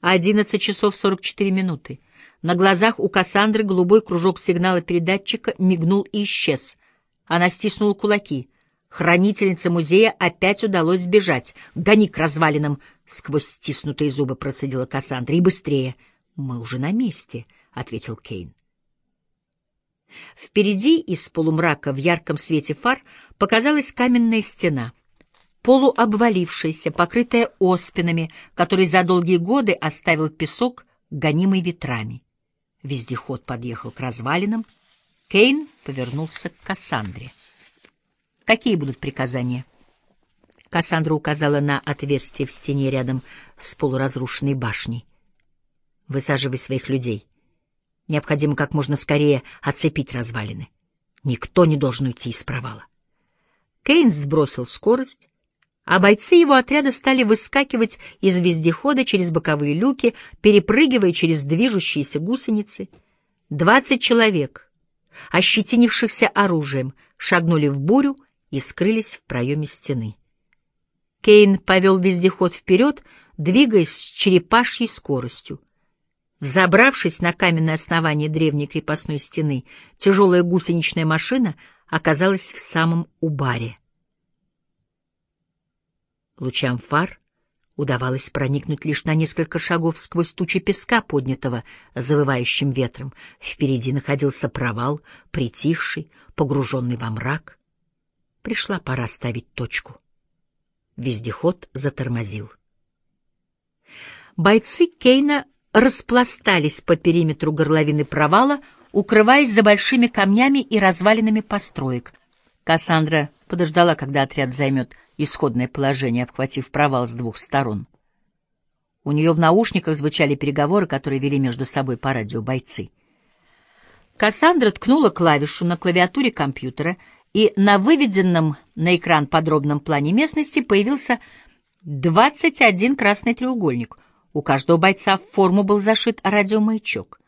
11 часов 44 минуты. На глазах у Кассандры голубой кружок сигнала передатчика мигнул и исчез. Она стиснула кулаки. Хранительнице музея опять удалось сбежать. «Гони к развалинам!» — сквозь стиснутые зубы процедила Кассандра. «И быстрее!» «Мы уже на месте», — ответил Кейн. Впереди из полумрака в ярком свете фар показалась каменная стена, полуобвалившаяся, покрытая оспинами, который за долгие годы оставил песок, гонимый ветрами. Вездеход подъехал к развалинам. Кейн повернулся к Кассандре. «Какие будут приказания?» Кассандра указала на отверстие в стене рядом с полуразрушенной башней. «Высаживай своих людей. Необходимо как можно скорее оцепить развалины. Никто не должен уйти из провала». Кейн сбросил скорость, а бойцы его отряда стали выскакивать из вездехода через боковые люки, перепрыгивая через движущиеся гусеницы. Двадцать человек, ощетинившихся оружием, шагнули в бурю и скрылись в проеме стены. Кейн повел вездеход вперед, двигаясь с черепашьей скоростью. Взобравшись на каменное основание древней крепостной стены, тяжелая гусеничная машина оказалась в самом убаре. Лучам фар удавалось проникнуть лишь на несколько шагов сквозь тучи песка, поднятого завывающим ветром. Впереди находился провал, притихший, погруженный во мрак. Пришла пора ставить точку. Вездеход затормозил. Бойцы Кейна распластались по периметру горловины провала, укрываясь за большими камнями и развалинами построек. Кассандра подождала, когда отряд займет исходное положение, обхватив провал с двух сторон. У нее в наушниках звучали переговоры, которые вели между собой по радио бойцы. Кассандра ткнула клавишу на клавиатуре компьютера, и на выведенном на экран подробном плане местности появился 21 красный треугольник. У каждого бойца в форму был зашит радиомаячок.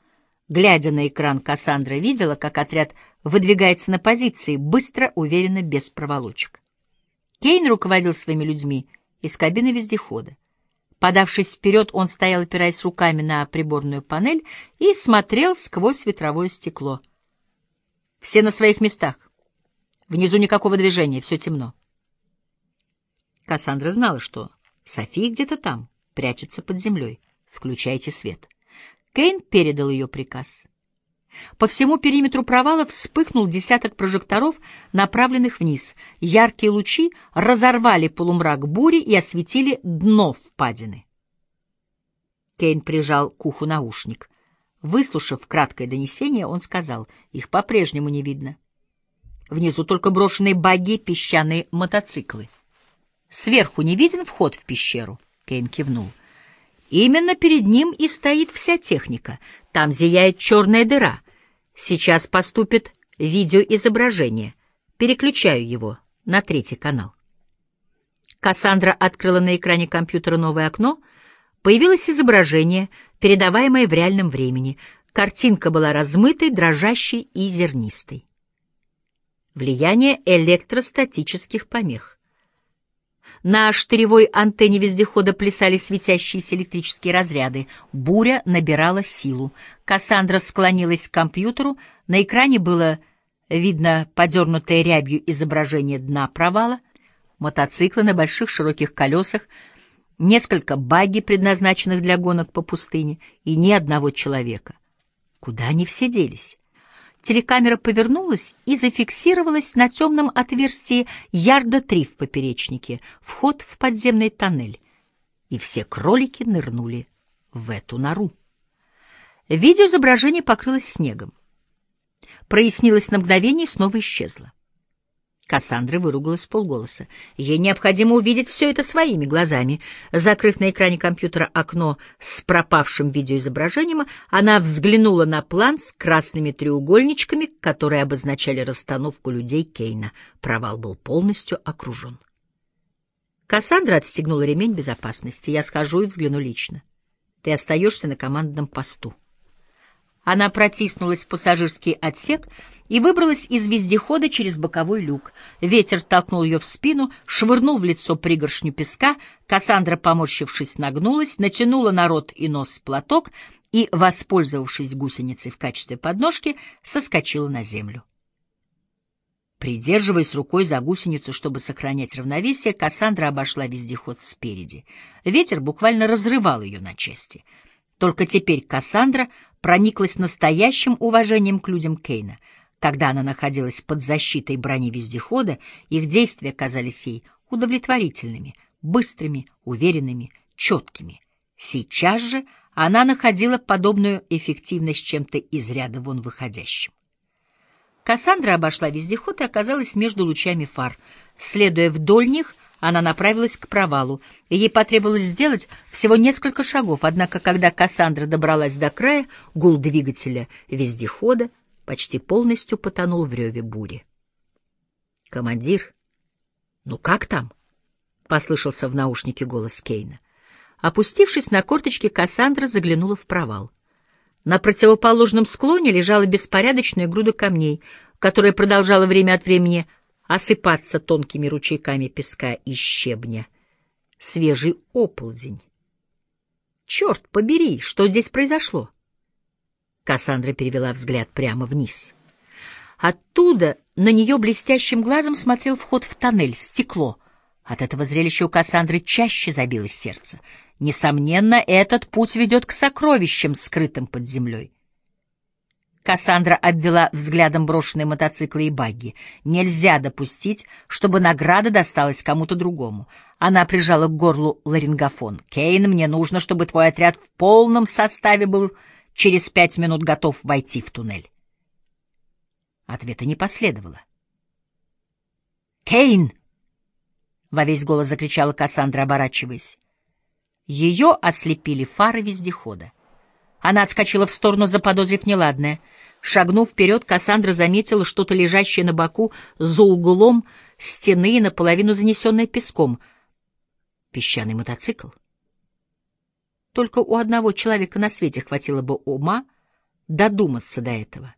Глядя на экран, Кассандра видела, как отряд выдвигается на позиции, быстро, уверенно, без проволочек. Кейн руководил своими людьми из кабины вездехода. Подавшись вперед, он стоял, опираясь руками на приборную панель, и смотрел сквозь ветровое стекло. «Все на своих местах. Внизу никакого движения, все темно». Кассандра знала, что София где-то там, прячется под землей. «Включайте свет». Кейн передал ее приказ. По всему периметру провала вспыхнул десяток прожекторов, направленных вниз. Яркие лучи разорвали полумрак бури и осветили дно впадины. Кейн прижал к уху наушник. Выслушав краткое донесение, он сказал, их по-прежнему не видно. Внизу только брошенные баги, песчаные мотоциклы. Сверху не виден вход в пещеру? Кейн кивнул. Именно перед ним и стоит вся техника. Там зияет черная дыра. Сейчас поступит видеоизображение. Переключаю его на третий канал. Кассандра открыла на экране компьютера новое окно. Появилось изображение, передаваемое в реальном времени. Картинка была размытой, дрожащей и зернистой. Влияние электростатических помех. На штыревой антенне вездехода плясали светящиеся электрические разряды. Буря набирала силу. Кассандра склонилась к компьютеру. На экране было видно подернутое рябью изображение дна провала, мотоциклы на больших широких колесах, несколько багги, предназначенных для гонок по пустыне, и ни одного человека. Куда они все делись? Телекамера повернулась и зафиксировалась на темном отверстии ярда три в поперечнике, вход в подземный тоннель. И все кролики нырнули в эту нору. Видеоизображение покрылось снегом. Прояснилось на мгновение и снова исчезло. Кассандра выругалась полголоса. Ей необходимо увидеть все это своими глазами. Закрыв на экране компьютера окно с пропавшим видеоизображением, она взглянула на план с красными треугольничками, которые обозначали расстановку людей Кейна. Провал был полностью окружен. Кассандра отстегнула ремень безопасности. «Я схожу и взгляну лично. Ты остаешься на командном посту». Она протиснулась в пассажирский отсек и выбралась из вездехода через боковой люк. Ветер толкнул ее в спину, швырнул в лицо пригоршню песка. Кассандра, поморщившись, нагнулась, натянула на рот и нос платок и, воспользовавшись гусеницей в качестве подножки, соскочила на землю. Придерживаясь рукой за гусеницу, чтобы сохранять равновесие, Кассандра обошла вездеход спереди. Ветер буквально разрывал ее на части. Только теперь Кассандра прониклась настоящим уважением к людям Кейна. Когда она находилась под защитой брони вездехода, их действия казались ей удовлетворительными, быстрыми, уверенными, четкими. Сейчас же она находила подобную эффективность чем-то из ряда вон выходящим. Кассандра обошла вездеход и оказалась между лучами фар. Следуя вдоль них, она направилась к провалу, ей потребовалось сделать всего несколько шагов, однако когда Кассандра добралась до края, гул двигателя вездехода почти полностью потонул в реве бури. «Командир, ну как там?» — послышался в наушнике голос Кейна. Опустившись на корточки, Кассандра заглянула в провал. На противоположном склоне лежала беспорядочная груда камней, которая продолжала время от времени осыпаться тонкими ручейками песка и щебня. Свежий оползень. «Черт побери, что здесь произошло?» Кассандра перевела взгляд прямо вниз. Оттуда на нее блестящим глазом смотрел вход в тоннель, стекло. От этого зрелища у Кассандры чаще забилось сердце. Несомненно, этот путь ведет к сокровищам, скрытым под землей. Кассандра обвела взглядом брошенные мотоциклы и багги. Нельзя допустить, чтобы награда досталась кому-то другому. Она прижала к горлу ларингофон. «Кейн, мне нужно, чтобы твой отряд в полном составе был через пять минут готов войти в туннель». Ответа не последовало. «Кейн!» — во весь голос закричала Кассандра, оборачиваясь. Ее ослепили фары вездехода. Она отскочила в сторону, заподозрив неладное. Шагнув вперед, Кассандра заметила что-то лежащее на боку за углом стены, наполовину занесенное песком. Песчаный мотоцикл. Только у одного человека на свете хватило бы ума додуматься до этого.